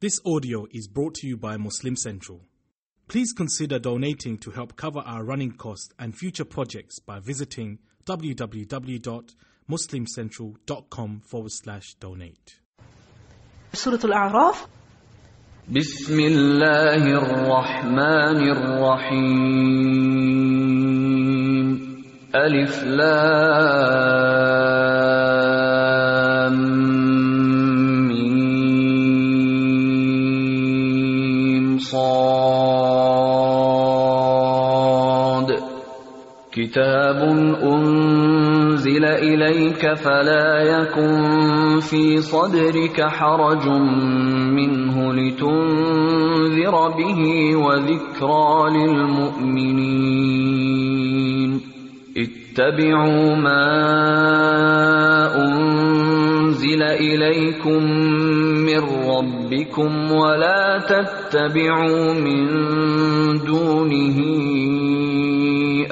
This audio is brought to you by Muslim Central. Please consider donating to help cover our running costs and future projects by visiting www.muslimcentral.com forward slash donate. سورة الأعراف بسم الله الرحمن الرحيم ألف لام كتاب أنزل إليك فلا يكن في صدرك حرج منه لتنذر به وذكرى للمؤمنين اتبعوا ما أنزل إليكم من ربكم ولا تتبعوا من دونه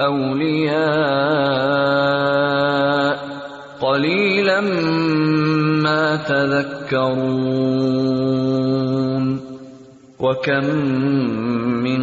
أولياء قليلا ما تذكرون وكم من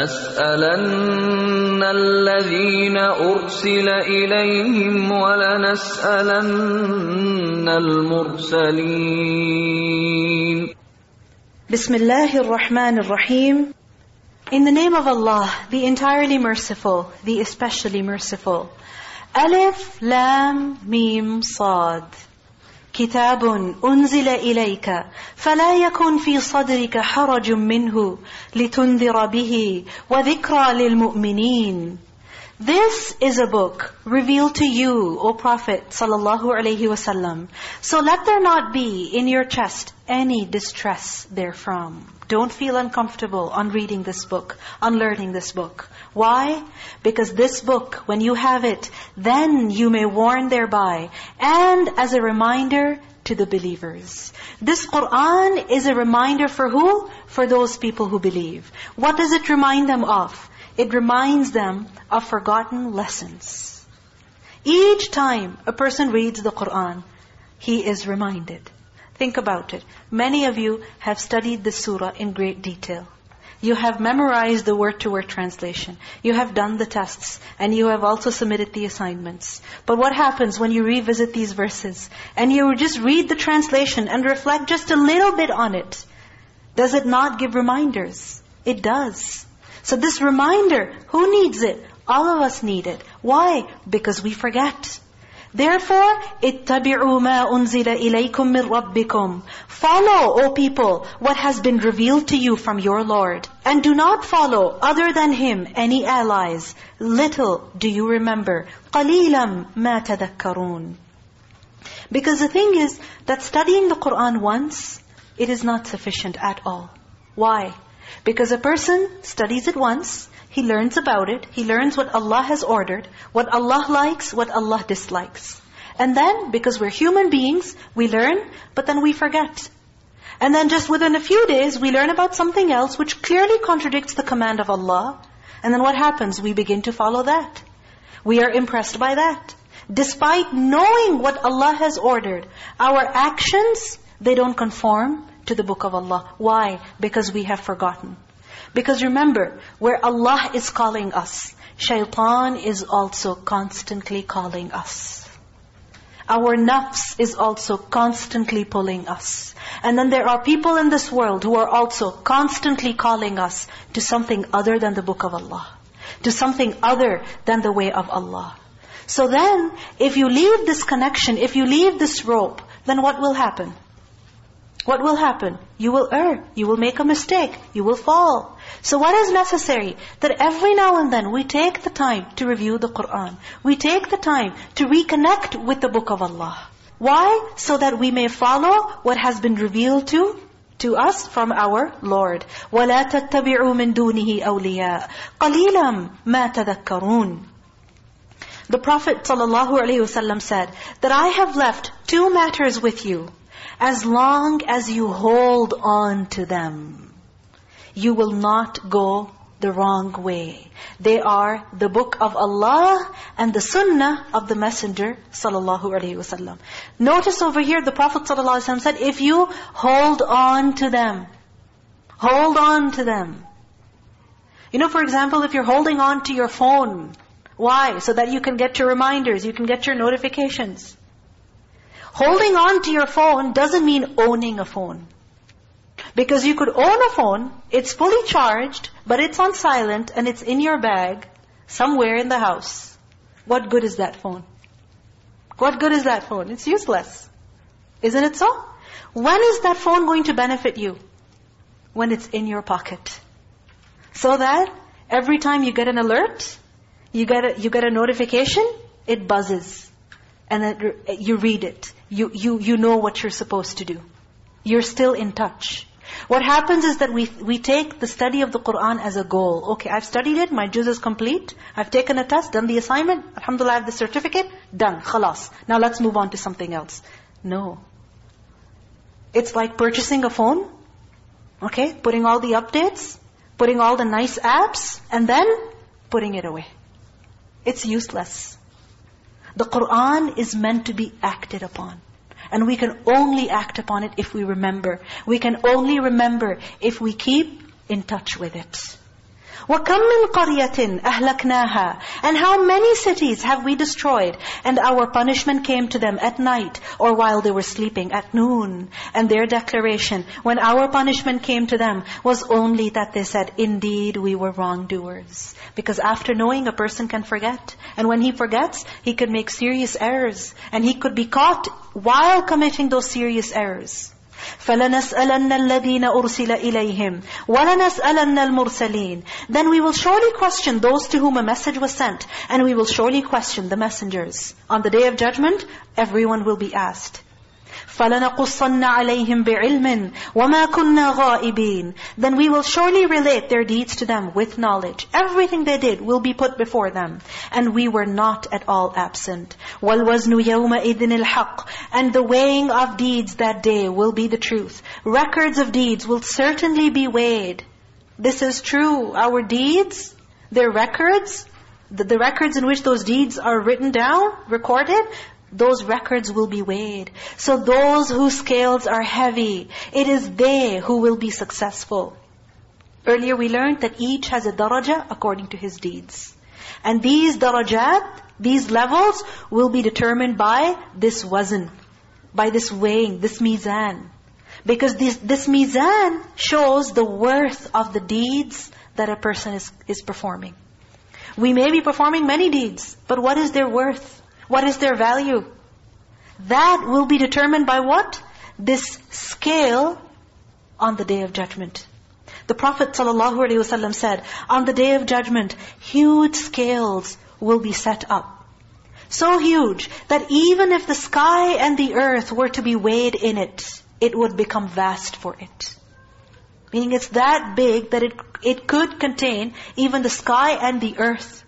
فلنسألن الذين أرسل إليهم ولنسألن المرسلين بسم الله الرحمن الرحيم In the name of Allah, the entirely merciful, the especially merciful. Alif, Lam, Mim, Sad. كتاب أنزل إليك فلا يكن في صدرك حرج منه لتنذر به وذكرى للمؤمنين This is a book revealed to you, O Prophet wasallam. So let there not be in your chest any distress therefrom. Don't feel uncomfortable on reading this book, on learning this book. Why? Because this book, when you have it, then you may warn thereby, and as a reminder to the believers. This Qur'an is a reminder for who? For those people who believe. What does it remind them of? It reminds them of forgotten lessons. Each time a person reads the Qur'an, he is reminded. Think about it. Many of you have studied this surah in great detail. You have memorized the word-to-word translation. You have done the tests. And you have also submitted the assignments. But what happens when you revisit these verses? And you just read the translation and reflect just a little bit on it. Does it not give reminders? It does. So this reminder, who needs it? All of us need it. Why? Because we forget. Therefore, اتَّبِعُوا مَا أُنزِلَ إِلَيْكُم مِّن رَبِّكُمْ Follow, O people, what has been revealed to you from your Lord. And do not follow, other than Him, any allies. Little do you remember. قَلِيلًا مَا تَذَكَّرُونَ Because the thing is that studying the Qur'an once, it is not sufficient at all. Why? Because a person studies it once, he learns about it, he learns what Allah has ordered, what Allah likes, what Allah dislikes. And then, because we're human beings, we learn, but then we forget. And then just within a few days, we learn about something else which clearly contradicts the command of Allah. And then what happens? We begin to follow that. We are impressed by that. Despite knowing what Allah has ordered, our actions, they don't conform to the book of Allah. Why? Because we have forgotten. Because remember, where Allah is calling us, shaitan is also constantly calling us. Our nafs is also constantly pulling us. And then there are people in this world who are also constantly calling us to something other than the book of Allah. To something other than the way of Allah. So then, if you leave this connection, if you leave this rope, then what will happen? what will happen? You will err. You will make a mistake. You will fall. So what is necessary? That every now and then we take the time to review the Qur'an. We take the time to reconnect with the Book of Allah. Why? So that we may follow what has been revealed to to us from our Lord. وَلَا تَتَّبِعُوا مِن دُونِهِ أَوْلِيَاءَ قَلِيلًا مَا تَذَكَّرُونَ The Prophet ﷺ said that I have left two matters with you. As long as you hold on to them, you will not go the wrong way. They are the book of Allah and the sunnah of the Messenger wasallam. Notice over here the Prophet wasallam said, if you hold on to them, hold on to them. You know, for example, if you're holding on to your phone, why? So that you can get your reminders, you can get your notifications. Holding on to your phone doesn't mean owning a phone. Because you could own a phone, it's fully charged, but it's on silent and it's in your bag somewhere in the house. What good is that phone? What good is that phone? It's useless. Isn't it so? When is that phone going to benefit you? When it's in your pocket. So that every time you get an alert, you get a, you get a notification, it buzzes. And then you read it. You, you, you know what you're supposed to do. You're still in touch. What happens is that we we take the study of the Qur'an as a goal. Okay, I've studied it, my juz is complete. I've taken a test, done the assignment. Alhamdulillah, I have the certificate. Done, khalas. Now let's move on to something else. No. It's like purchasing a phone. Okay, putting all the updates, putting all the nice apps, and then putting it away. It's useless. The Qur'an is meant to be acted upon. And we can only act upon it if we remember. We can only remember if we keep in touch with it. وَكَمْ مِنْ قَرْيَةٍ أَهْلَكْنَاهَا And how many cities have we destroyed? And our punishment came to them at night or while they were sleeping at noon. And their declaration, when our punishment came to them, was only that they said, Indeed, we were wrongdoers. Because after knowing, a person can forget. And when he forgets, he could make serious errors. And he could be caught while committing those serious errors. فَلَنَسْأَلَنَّ الَّذِينَ أُرْسِلَ إِلَيْهِمْ وَلَنَسْأَلَنَّ الْمُرْسَلِينَ Then we will surely question those to whom a message was sent, and we will surely question the messengers. On the day of judgment, everyone will be asked. فَلَنَقُصَّنَّ عَلَيْهِمْ بِعِلْمٍ وَمَا كُنَّا غَائِبِينَ Then we will surely relate their deeds to them with knowledge. Everything they did will be put before them. And we were not at all absent. وَالْوَزْنُ يَوْمَئِذٍ الْحَقِّ And the weighing of deeds that day will be the truth. Records of deeds will certainly be weighed. This is true. Our deeds, their records, the, the records in which those deeds are written down, recorded, those records will be weighed. So those whose scales are heavy, it is they who will be successful. Earlier we learned that each has a daraja according to his deeds. And these darajat, these levels, will be determined by this wazn, by this weighing, this mizan. Because this, this mizan shows the worth of the deeds that a person is, is performing. We may be performing many deeds, but what is their worth? What is their value? That will be determined by what? This scale on the Day of Judgment. The Prophet ﷺ said, on the Day of Judgment, huge scales will be set up. So huge that even if the sky and the earth were to be weighed in it, it would become vast for it. Meaning it's that big that it, it could contain even the sky and the earth.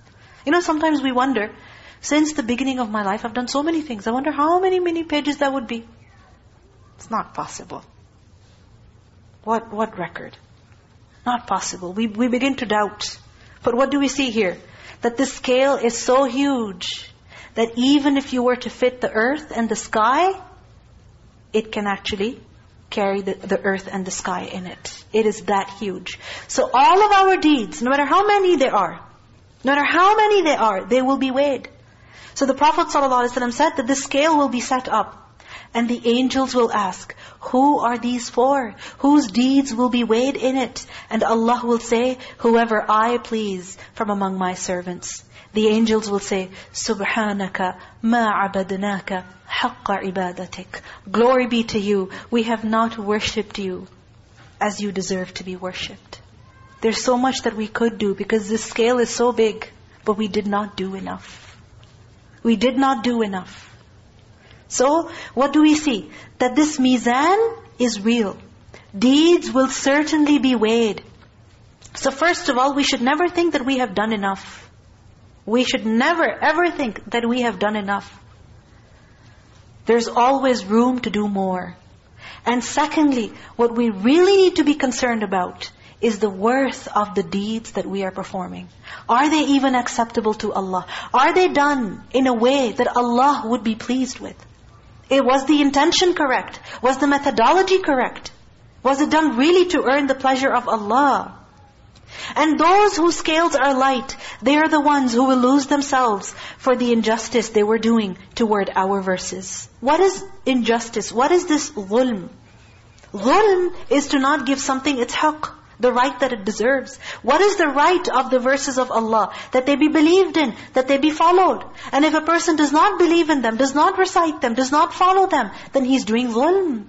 You know, sometimes we wonder, since the beginning of my life, I've done so many things. I wonder how many, many pages that would be. It's not possible. What, what record? Not possible. We, we begin to doubt. But what do we see here? That the scale is so huge that even if you were to fit the earth and the sky, it can actually carry the, the earth and the sky in it. It is that huge. So all of our deeds, no matter how many there are, no matter how many they are, they will be weighed. So the Prophet ﷺ said that the scale will be set up. And the angels will ask, who are these for? Whose deeds will be weighed in it? And Allah will say, whoever I please from among my servants. The angels will say, Subhanaka ma abadnaka haqqa ibadatik. Glory be to you. We have not worshipped you as you deserve to be worshipped. There's so much that we could do because this scale is so big, but we did not do enough. We did not do enough. So, what do we see? That this mizan is real. Deeds will certainly be weighed. So first of all, we should never think that we have done enough. We should never ever think that we have done enough. There's always room to do more. And secondly, what we really need to be concerned about is the worth of the deeds that we are performing. Are they even acceptable to Allah? Are they done in a way that Allah would be pleased with? It was the intention correct? Was the methodology correct? Was it done really to earn the pleasure of Allah? And those whose scales are light, they are the ones who will lose themselves for the injustice they were doing toward our verses. What is injustice? What is this dhulm? Dhulm is to not give something its haqq, the right that it deserves. What is the right of the verses of Allah? That they be believed in, that they be followed. And if a person does not believe in them, does not recite them, does not follow them, then he's doing dhulm.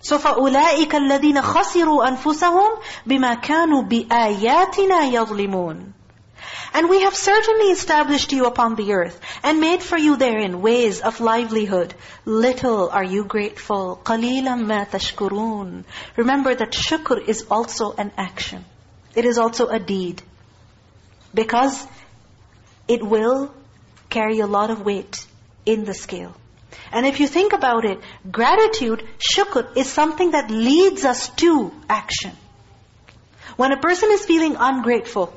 So فَأُولَٰئِكَ الَّذِينَ خَسِرُوا أَنفُسَهُمْ بِمَا كَانُوا بِآيَاتِنَا يَظْلِمُونَ And we have certainly established you upon the earth and made for you therein ways of livelihood. Little are you grateful. قَلِيلًا مَا تَشْكُرُونَ Remember that shukr is also an action. It is also a deed. Because it will carry a lot of weight in the scale. And if you think about it, gratitude, shukr, is something that leads us to action. When a person is feeling ungrateful,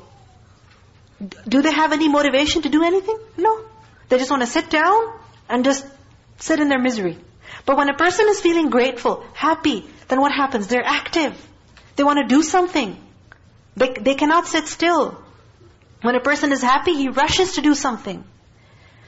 do they have any motivation to do anything? No. They just want to sit down and just sit in their misery. But when a person is feeling grateful, happy, then what happens? They're active. They want to do something. They, they cannot sit still. When a person is happy, he rushes to do something.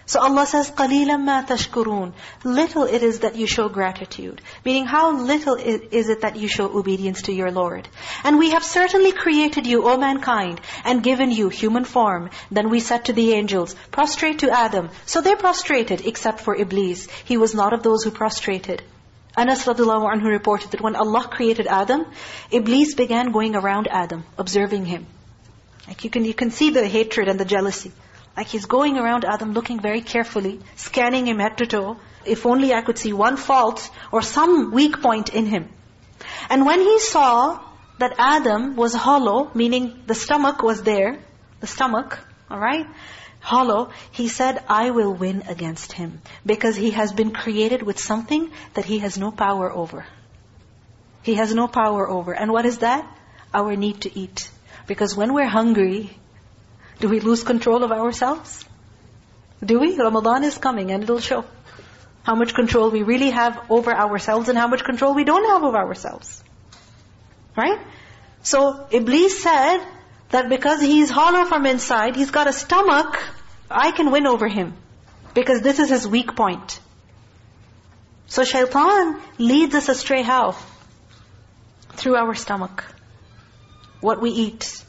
So Allah says, قَلِيلًا مَا تَشْكُرُونَ Little it is that you show gratitude. Meaning how little is it that you show obedience to your Lord. And we have certainly created you, O mankind, and given you human form. Then we said to the angels, prostrate to Adam. So they prostrated, except for Iblis. He was not of those who prostrated. Anas radiallahu anhu reported that when Allah created Adam, Iblis began going around Adam, observing him. Like you can, you can see the hatred and the jealousy. Like he's going around Adam looking very carefully, scanning him head to toe. If only I could see one fault or some weak point in him. And when he saw that Adam was hollow, meaning the stomach was there, the stomach, all right, hollow, he said, I will win against him. Because he has been created with something that he has no power over. He has no power over. And what is that? Our need to eat. Because when we're hungry, do we lose control of ourselves? Do we? Ramadan is coming and it'll show how much control we really have over ourselves and how much control we don't have over ourselves. Right? So Iblis said that because he's hollow from inside, he's got a stomach, I can win over him. Because this is his weak point. So shaitan leads us astray how? Through our stomach. What we eat.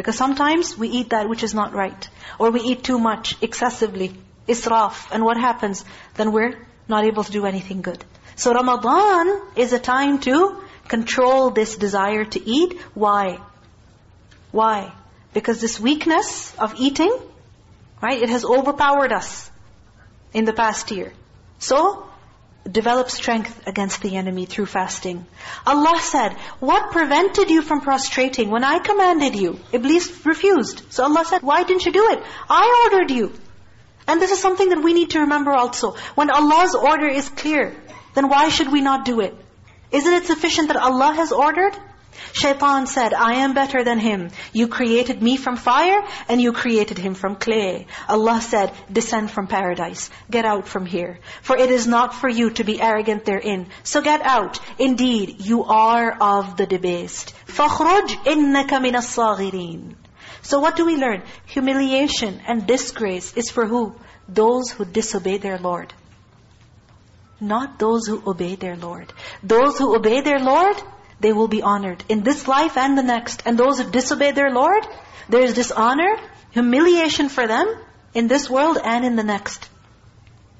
Because sometimes we eat that which is not right. Or we eat too much, excessively, israf. And what happens? Then we're not able to do anything good. So Ramadan is a time to control this desire to eat. Why? Why? Because this weakness of eating, right, it has overpowered us in the past year. So, develop strength against the enemy through fasting. Allah said, what prevented you from prostrating when I commanded you? Iblis refused. So Allah said, why didn't you do it? I ordered you. And this is something that we need to remember also. When Allah's order is clear, then why should we not do it? Isn't it sufficient that Allah has ordered? Shaitan said, I am better than him. You created me from fire and you created him from clay. Allah said, descend from paradise. Get out from here. For it is not for you to be arrogant therein. So get out. Indeed, you are of the debased. فَخْرُجْ إِنَّكَ مِنَ الصَّاغِرِينَ So what do we learn? Humiliation and disgrace is for who? Those who disobey their Lord. Not those who obey their Lord. Those who obey their Lord, they will be honored in this life and the next. And those who disobey their Lord, there is dishonor, humiliation for them in this world and in the next.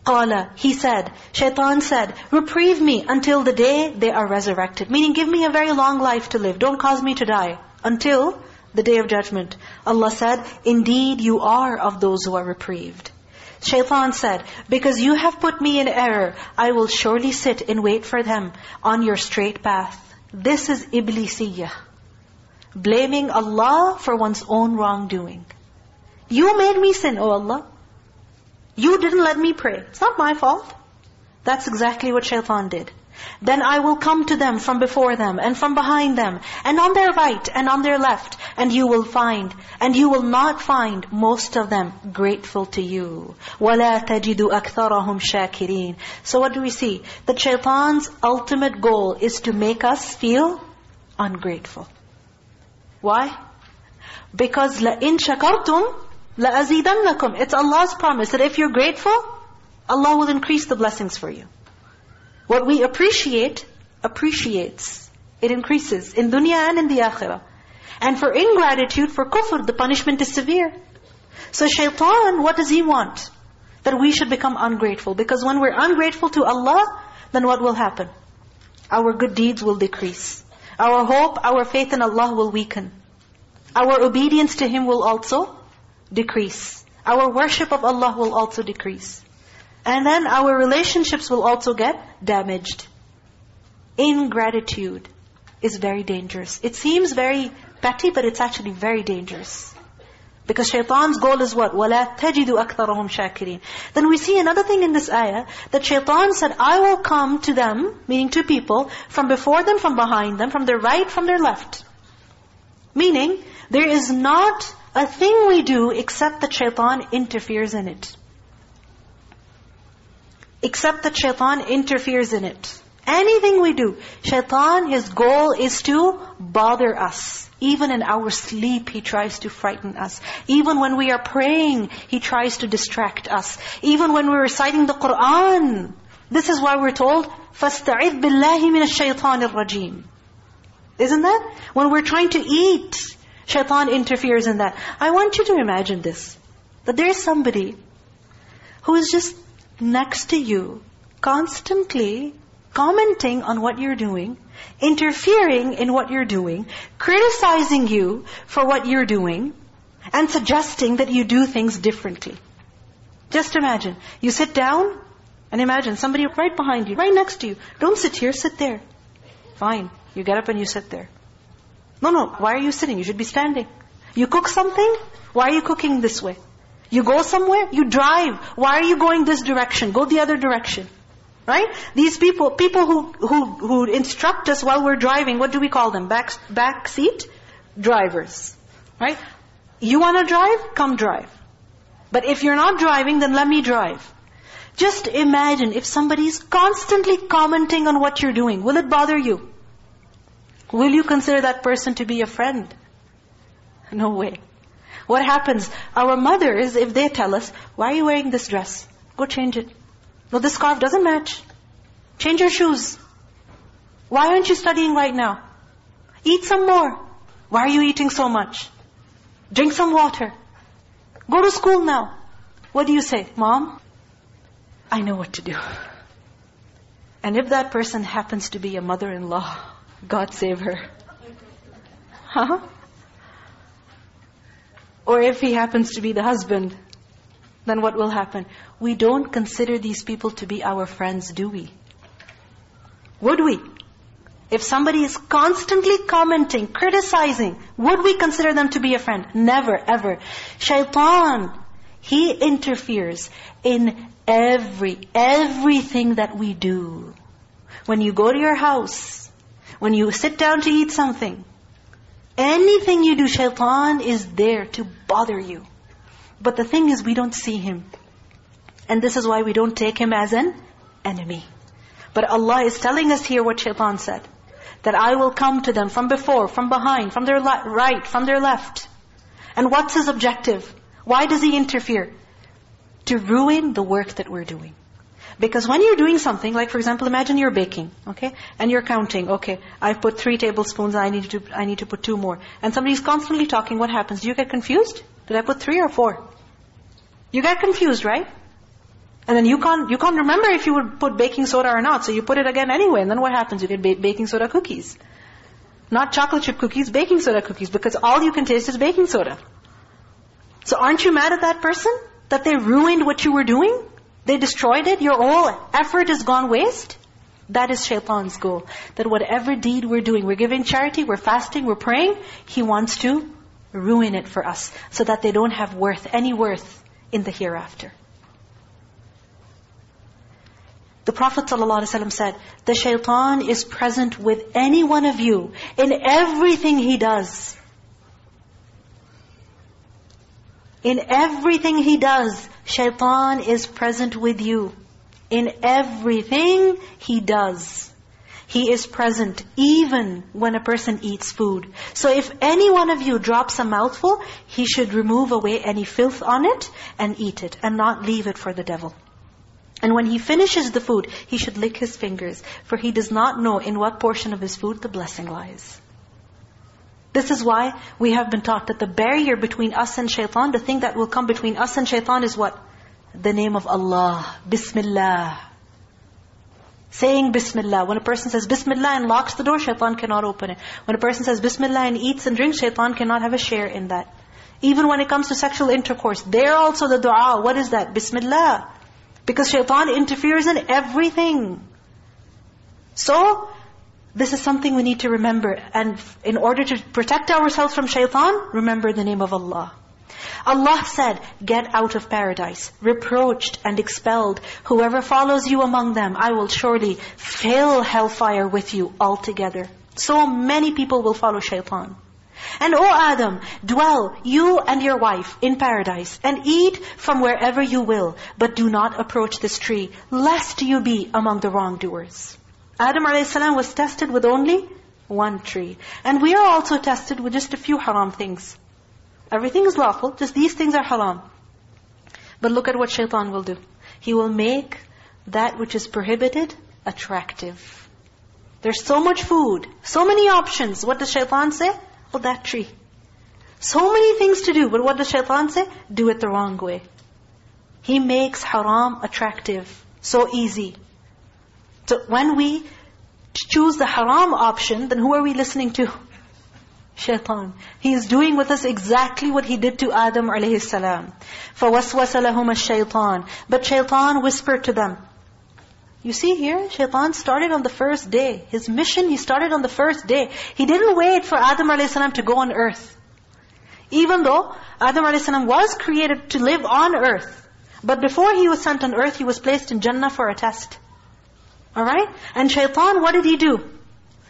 Qala, he said, shaitan said, reprieve me until the day they are resurrected. Meaning, give me a very long life to live. Don't cause me to die. Until the day of judgment. Allah said, indeed you are of those who are reprieved. Shaitan said, because you have put me in error, I will surely sit and wait for them on your straight path. This is Iblisiyah. Blaming Allah for one's own wrongdoing. You made me sin, O Allah. You didn't let me pray. It's not my fault. That's exactly what shaitan did. Then I will come to them from before them and from behind them and on their right and on their left and you will find and you will not find most of them grateful to you. وَلَا تَجِدُ أَكْثَرَهُمْ شَاكِرِينَ So what do we see? That shaitan's ultimate goal is to make us feel ungrateful. Why? Because لَإِن شَكَرْتُمْ لَأَزِيدَنَّكُمْ It's Allah's promise that if you're grateful, Allah will increase the blessings for you. What we appreciate, appreciates. It increases in dunya and in the akhirah. And for ingratitude, for kufr, the punishment is severe. So shaitan, what does he want? That we should become ungrateful. Because when we're ungrateful to Allah, then what will happen? Our good deeds will decrease. Our hope, our faith in Allah will weaken. Our obedience to Him will also decrease. Our worship of Allah will also decrease. And then our relationships will also get damaged. Ingratitude is very dangerous. It seems very petty, but it's actually very dangerous. Because shaitan's goal is what? وَلَا تَجِدُ أَكْثَرَهُمْ شَاكِرِينَ Then we see another thing in this ayah, that shaitan said, I will come to them, meaning to people, from before them, from behind them, from their right, from their left. Meaning, there is not a thing we do except that shaitan interferes in it. Except that shaitan interferes in it. Anything we do, shaitan, his goal is to bother us. Even in our sleep, he tries to frighten us. Even when we are praying, he tries to distract us. Even when we're reciting the Qur'an. This is why we're told, فَاسْتَعِذْ بِاللَّهِ مِنَ الشَّيْطَانِ الرَّجِيمِ Isn't that? When we're trying to eat, shaitan interferes in that. I want you to imagine this. That there is somebody who is just next to you, constantly commenting on what you're doing, interfering in what you're doing, criticizing you for what you're doing, and suggesting that you do things differently. Just imagine, you sit down, and imagine somebody right behind you, right next to you. Don't sit here, sit there. Fine. You get up and you sit there. No, no, why are you sitting? You should be standing. You cook something? Why are you cooking this way? You go somewhere? You drive. Why are you going this direction? Go the other direction. Right? These people, people who, who, who instruct us while we're driving, what do we call them? Back, back seat drivers. Right? You want to drive? Come drive. But if you're not driving, then let me drive. Just imagine if somebody is constantly commenting on what you're doing. Will it bother you? Will you consider that person to be a friend? No way. What happens? Our mothers, if they tell us, why are you wearing this dress? Go change it. No, this scarf doesn't match. Change your shoes. Why aren't you studying right now? Eat some more. Why are you eating so much? Drink some water. Go to school now. What do you say? Mom, I know what to do. And if that person happens to be a mother-in-law, God save her. Huh? Or if he happens to be the husband, then what will happen? We don't consider these people to be our friends, do we? Would we? If somebody is constantly commenting, criticizing, would we consider them to be a friend? Never, ever. Shaitan, he interferes in every, everything that we do. When you go to your house, when you sit down to eat something, anything you do, shaitan is there to bother you. But the thing is, we don't see him. And this is why we don't take him as an enemy. But Allah is telling us here what shaitan said. That I will come to them from before, from behind, from their right, from their left. And what's his objective? Why does he interfere? To ruin the work that we're doing. Because when you're doing something, like for example, imagine you're baking, okay? And you're counting, okay, I've put three tablespoons, I need to I need to put two more. And somebody's constantly talking, what happens? Do you get confused? Did I put three or four? You get confused, right? And then you can't you can't remember if you would put baking soda or not, so you put it again anyway. And then what happens? You get ba baking soda cookies. Not chocolate chip cookies, baking soda cookies, because all you can taste is baking soda. So aren't you mad at that person? That they ruined what you were doing? They destroyed it? Your whole effort has gone waste? That is shaitan's goal. That whatever deed we're doing, we're giving charity, we're fasting, we're praying, he wants to ruin it for us so that they don't have worth, any worth in the hereafter. The Prophet ﷺ said, the shaitan is present with any one of you in everything he does. In everything he does, shaitan is present with you. In everything he does. He is present even when a person eats food. So if any one of you drops a mouthful, he should remove away any filth on it and eat it and not leave it for the devil. And when he finishes the food, he should lick his fingers, for he does not know in what portion of his food the blessing lies. This is why we have been taught that the barrier between us and shaitan, the thing that will come between us and shaitan is what? The name of Allah. Bismillah. Saying Bismillah. When a person says Bismillah and locks the door, shaitan cannot open it. When a person says Bismillah and eats and drinks, shaitan cannot have a share in that. Even when it comes to sexual intercourse, there also the dua, what is that? Bismillah. Because shaitan interferes in everything. So, this is something we need to remember. And in order to protect ourselves from shaitan, remember the name of Allah. Allah said, get out of paradise, reproached and expelled. Whoever follows you among them, I will surely fill hellfire with you altogether. So many people will follow shaitan. And O Adam, dwell, you and your wife, in paradise, and eat from wherever you will, but do not approach this tree, lest you be among the wrongdoers. Adam a.s. was tested with only one tree. And we are also tested with just a few haram things. Everything is lawful, just these things are haram. But look at what shaitan will do. He will make that which is prohibited attractive. There's so much food, so many options. What does shaitan say? Oh, that tree. So many things to do, but what does shaitan say? Do it the wrong way. He makes haram attractive, so easy. So when we choose the haram option, then who are we listening to? Shaitan. He is doing with us exactly what he did to Adam alayhi salam. فَوَسْوَسَ لَهُمَ الشَّيْطَانِ But shaitan whispered to them. You see here, shaitan started on the first day. His mission, he started on the first day. He didn't wait for Adam a.s. to go on earth. Even though Adam a.s. was created to live on earth. But before he was sent on earth, he was placed in Jannah for a test. Alright? And shaitan, what did he do?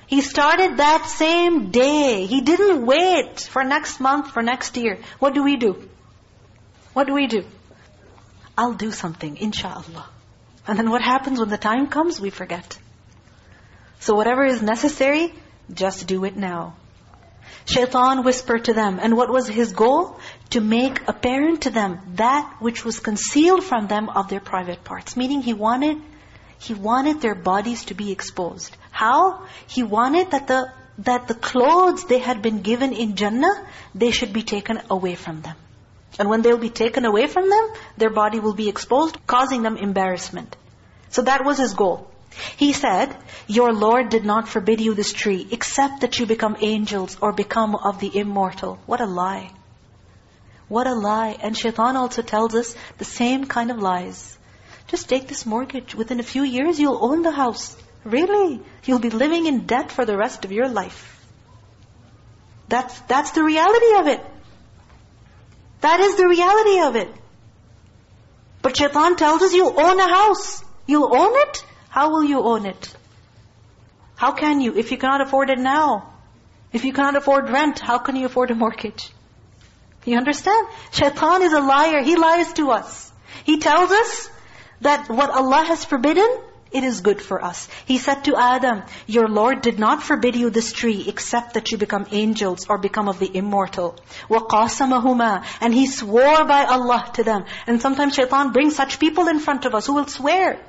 He started that same day. He didn't wait for next month, for next year. What do we do? What do we do? I'll do something, inshallah. And then what happens when the time comes? We forget. So whatever is necessary, just do it now. Shaitan whispered to them. And what was his goal? To make apparent to them that which was concealed from them of their private parts. Meaning he wanted, he wanted their bodies to be exposed. How? He wanted that the, that the clothes they had been given in Jannah, they should be taken away from them. And when they'll be taken away from them, their body will be exposed, causing them embarrassment. So that was his goal. He said, Your Lord did not forbid you this tree, except that you become angels or become of the immortal. What a lie. What a lie. And shaitan also tells us the same kind of lies. Just take this mortgage. Within a few years, you'll own the house. Really? You'll be living in debt for the rest of your life. That's, that's the reality of it. That is the reality of it. But shaitan tells us you'll own a house. You'll own it? How will you own it? How can you if you cannot afford it now? If you cannot afford rent, how can you afford a mortgage? You understand? Shaitan is a liar. He lies to us. He tells us that what Allah has forbidden, it is good for us. He said to Adam, Your Lord did not forbid you this tree except that you become angels or become of the immortal. وَقَاسَمَهُمَا And He swore by Allah to them. And sometimes shaitan brings such people in front of us who will swear.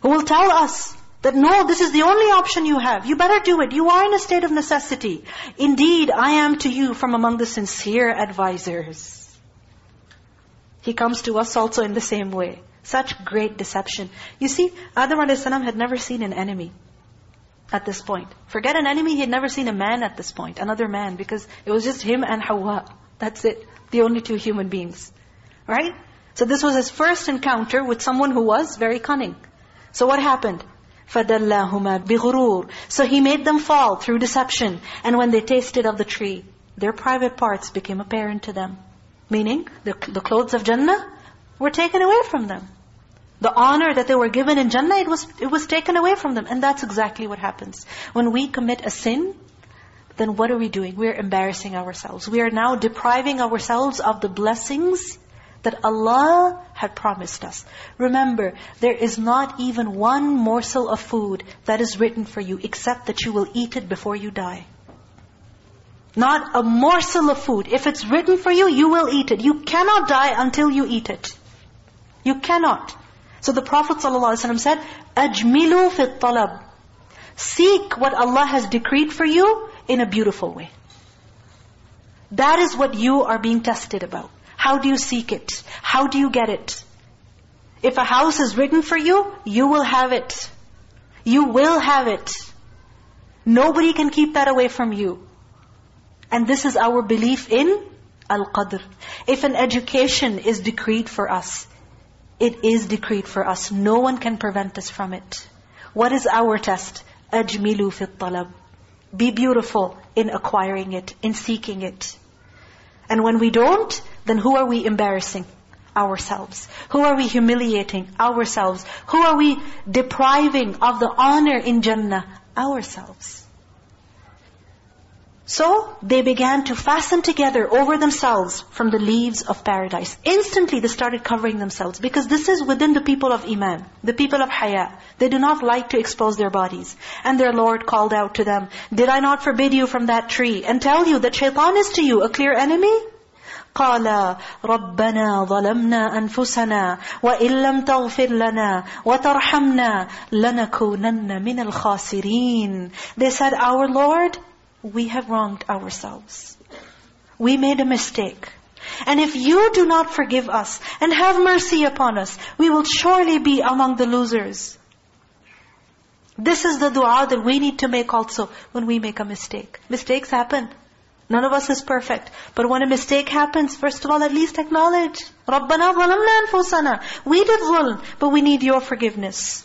who will tell us that no, this is the only option you have. You better do it. You are in a state of necessity. Indeed, I am to you from among the sincere advisors. He comes to us also in the same way. Such great deception. You see, Adam a.s. had never seen an enemy at this point. Forget an enemy, he had never seen a man at this point, another man, because it was just him and Hawa. That's it. The only two human beings. Right? So this was his first encounter with someone who was very cunning. So what happened? فَدَلَّهُمَا بِغُرُورٍ So he made them fall through deception. And when they tasted of the tree, their private parts became apparent to them. Meaning, the, the clothes of Jannah were taken away from them. The honor that they were given in Jannah, it was, it was taken away from them. And that's exactly what happens. When we commit a sin, then what are we doing? We're embarrassing ourselves. We are now depriving ourselves of the blessings that Allah had promised us. Remember, there is not even one morsel of food that is written for you except that you will eat it before you die. Not a morsel of food. If it's written for you, you will eat it. You cannot die until you eat it. You cannot. So the Prophet ﷺ said, أَجْمِلُوا فِي الطَّلَبِ Seek what Allah has decreed for you in a beautiful way. That is what you are being tested about. How do you seek it? How do you get it? If a house is written for you, you will have it. You will have it. Nobody can keep that away from you. And this is our belief in Al-Qadr. If an education is decreed for us, it is decreed for us. No one can prevent us from it. What is our test? أَجْمِلُوا فِي الطَّلَبِ Be beautiful in acquiring it, in seeking it. And when we don't, then who are we embarrassing? Ourselves. Who are we humiliating? Ourselves. Who are we depriving of the honor in Jannah? Ourselves. So they began to fasten together over themselves from the leaves of paradise. Instantly they started covering themselves because this is within the people of Iman, the people of Haya. They do not like to expose their bodies. And their Lord called out to them, Did I not forbid you from that tree and tell you that shaitan is to you a clear enemy? قال ربنا ظلمنا أنفسنا وإن لم تغفر لنا وترحمنا لنكونن من الخاسرين They said, Our Lord, we have wronged ourselves. We made a mistake. And if you do not forgive us and have mercy upon us, we will surely be among the losers. This is the dua that we need to make also when we make a mistake. Mistakes happen. None of us is perfect. But when a mistake happens, first of all, at least acknowledge. رَبَّنَا ظَلَمْنَا أَنفُسَنَا We did zulm, but we need your forgiveness.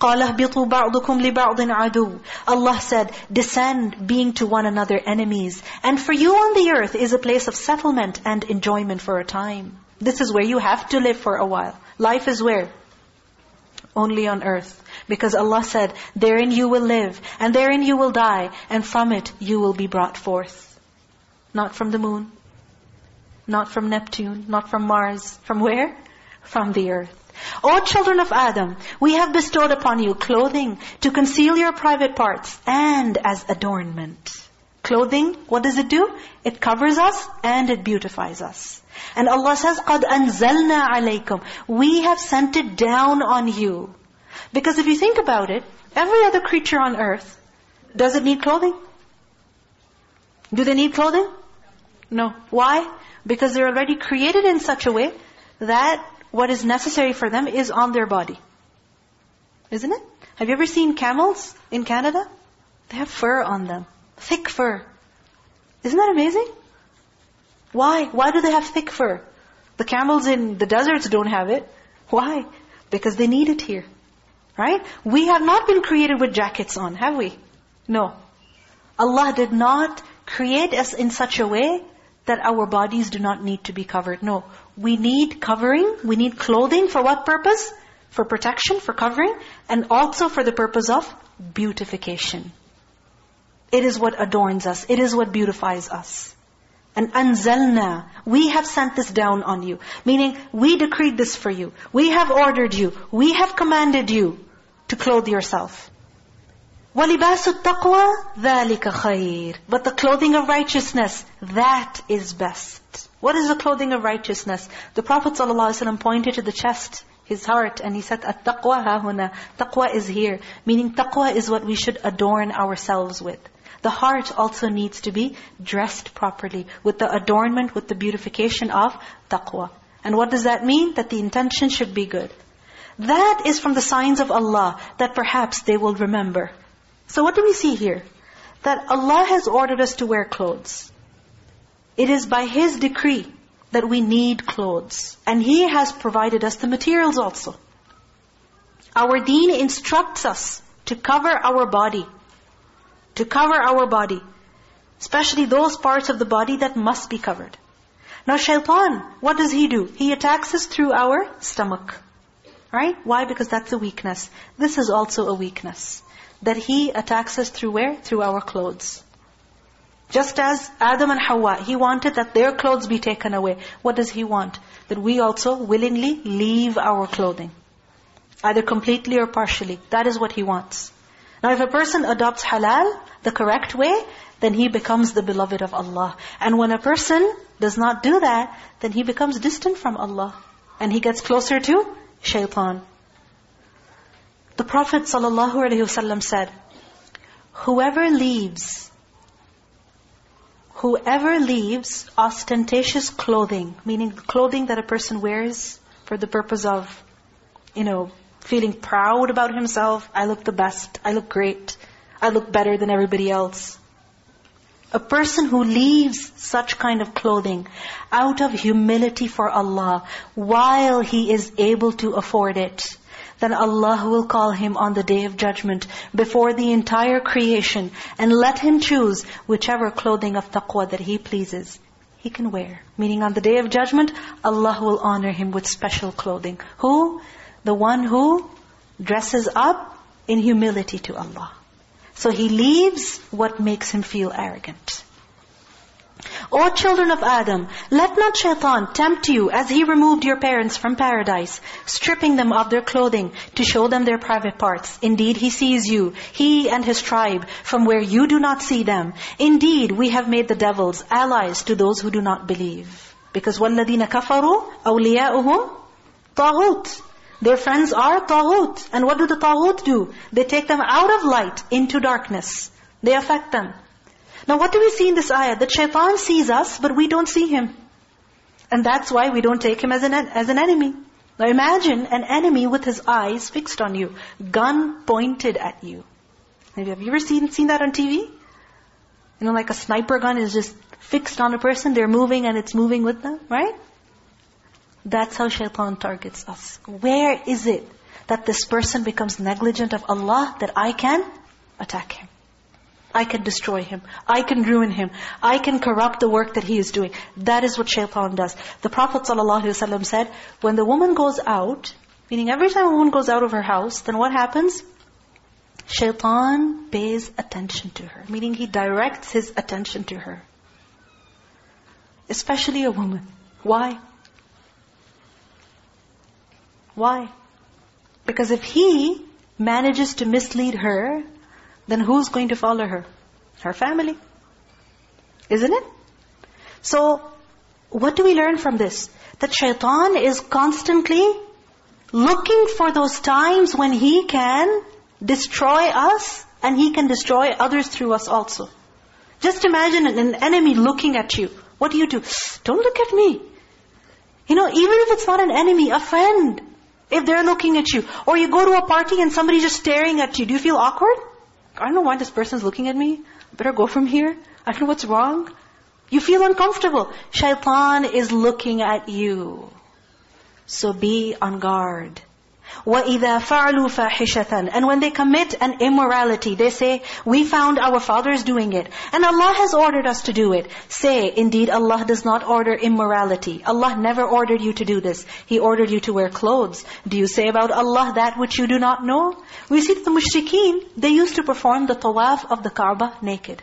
قَالَ اهْبِطُوا بَعْضُكُمْ لِبَعْضٍ عَدُوٍ Allah said, descend being to one another enemies. And for you on the earth is a place of settlement and enjoyment for a time. This is where you have to live for a while. Life is where? Only on earth. Because Allah said, therein you will live, and therein you will die, and from it you will be brought forth. Not from the moon, not from Neptune, not from Mars. From where? From the earth. O children of Adam, we have bestowed upon you clothing to conceal your private parts and as adornment. Clothing, what does it do? It covers us and it beautifies us. And Allah says, قَدْ أَنزَلْنَا عَلَيْكُمْ We have sent it down on you. Because if you think about it, every other creature on earth, does it need clothing? Do they need clothing? No. Why? Because they're already created in such a way that what is necessary for them is on their body. Isn't it? Have you ever seen camels in Canada? They have fur on them. Thick fur. Isn't that amazing? Why? Why do they have thick fur? The camels in the deserts don't have it. Why? Because they need it here. Right? We have not been created with jackets on, have we? No. Allah did not create us in such a way that our bodies do not need to be covered. No. We need covering, we need clothing for what purpose? For protection, for covering, and also for the purpose of beautification. It is what adorns us. It is what beautifies us. And anzalna, we have sent this down on you. Meaning, we decreed this for you. We have ordered you. We have commanded you to clothe yourself. وَلِبَاسُ التَّقْوَى ذَلِكَ خَيْرٌ But the clothing of righteousness, that is best. What is the clothing of righteousness? The Prophet ﷺ pointed to the chest his heart. And he said, At-taqwa hahuna. Taqwa is here. Meaning taqwa is what we should adorn ourselves with. The heart also needs to be dressed properly with the adornment, with the beautification of taqwa. And what does that mean? That the intention should be good. That is from the signs of Allah that perhaps they will remember. So what do we see here? That Allah has ordered us to wear clothes. It is by His decree that we need clothes. And He has provided us the materials also. Our deen instructs us to cover our body. To cover our body. Especially those parts of the body that must be covered. Now shaitan, what does he do? He attacks us through our stomach. Right? Why? Because that's a weakness. This is also a weakness. That he attacks us through where? Through our clothes. Just as Adam and Hawa, he wanted that their clothes be taken away. What does he want? That we also willingly leave our clothing. Either completely or partially. That is what he wants. Now if a person adopts halal, the correct way, then he becomes the beloved of Allah. And when a person does not do that, then he becomes distant from Allah. And he gets closer to shaitan. The Prophet ﷺ said, Whoever leaves Whoever leaves ostentatious clothing, meaning clothing that a person wears for the purpose of, you know, feeling proud about himself, I look the best, I look great, I look better than everybody else. A person who leaves such kind of clothing out of humility for Allah while he is able to afford it, then Allah will call him on the day of judgment before the entire creation and let him choose whichever clothing of taqwa that he pleases. He can wear. Meaning on the day of judgment, Allah will honor him with special clothing. Who? The one who dresses up in humility to Allah. So he leaves what makes him feel arrogant. O children of Adam, let not shaitan tempt you as he removed your parents from paradise, stripping them of their clothing to show them their private parts. Indeed, he sees you, he and his tribe, from where you do not see them. Indeed, we have made the devils allies to those who do not believe. Because وَالَّذِينَ كَفَرُوا أَوْلِيَاؤُهُمْ طَاغُوتٌ Their friends are taghut. And what do the taghut do? They take them out of light into darkness. They affect them. Now what do we see in this ayah? That shaitan sees us, but we don't see him. And that's why we don't take him as an, as an enemy. Now imagine an enemy with his eyes fixed on you. Gun pointed at you. Have you ever seen, seen that on TV? You know, like a sniper gun is just fixed on a person. They're moving and it's moving with them, right? That's how shaitan targets us. Where is it that this person becomes negligent of Allah that I can attack him? I can destroy him. I can ruin him. I can corrupt the work that he is doing. That is what shaitan does. The Prophet ﷺ said, when the woman goes out, meaning every time a woman goes out of her house, then what happens? Shaitan pays attention to her. Meaning he directs his attention to her. Especially a woman. Why? Why? Because if he manages to mislead her, then who's going to follow her? Her family. Isn't it? So, what do we learn from this? That shaitan is constantly looking for those times when he can destroy us and he can destroy others through us also. Just imagine an enemy looking at you. What do you do? Don't look at me. You know, even if it's not an enemy, a friend, if they're looking at you. Or you go to a party and somebody's just staring at you. Do you feel awkward? I don't know why this person's looking at me. Better go from here. I don't know what's wrong. You feel uncomfortable. Shaitan is looking at you. So be on guard. وَإِذَا فَعْلُوا فَاحِشَةً And when they commit an immorality, they say, we found our fathers doing it. And Allah has ordered us to do it. Say, indeed Allah does not order immorality. Allah never ordered you to do this. He ordered you to wear clothes. Do you say about Allah that which you do not know? We see that the mushrikeen, they used to perform the tawaf of the Kaaba naked.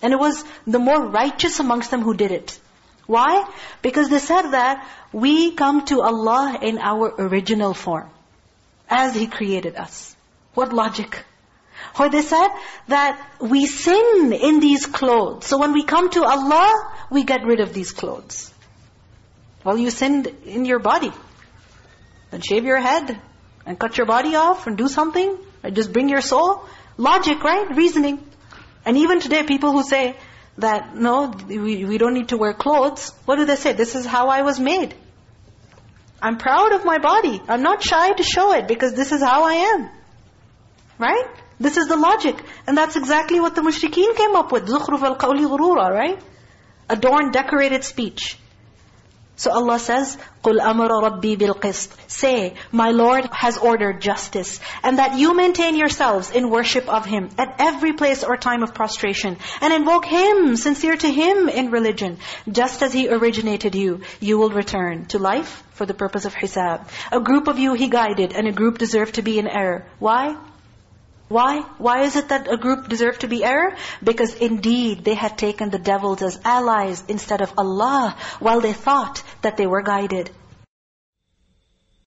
And it was the more righteous amongst them who did it. Why? Because they said that we come to Allah in our original form as He created us. What logic? Or they said that we sin in these clothes. So when we come to Allah, we get rid of these clothes. Well, you sinned in your body. Then shave your head and cut your body off and do something. And just bring your soul. Logic, right? Reasoning. And even today, people who say that, no, we, we don't need to wear clothes. What do they say? This is how I was made. I'm proud of my body. I'm not shy to show it because this is how I am. Right? This is the logic. And that's exactly what the mushrikeen came up with. زُخْرُفَ الْقَوْلِ غُرُورًا Right? Adorned, decorated speech. So Allah says, قُلْ أَمَرَ رَبِّي بِالْقِسْطِ Say, my Lord has ordered justice. And that you maintain yourselves in worship of Him at every place or time of prostration. And invoke Him, sincere to Him in religion. Just as He originated you, you will return to life for the purpose of hisab. A group of you He guided and a group deserved to be in error. Why? Why? Why is it that a group deserved to be error? Because indeed they had taken the devils as allies instead of Allah while they thought that they were guided.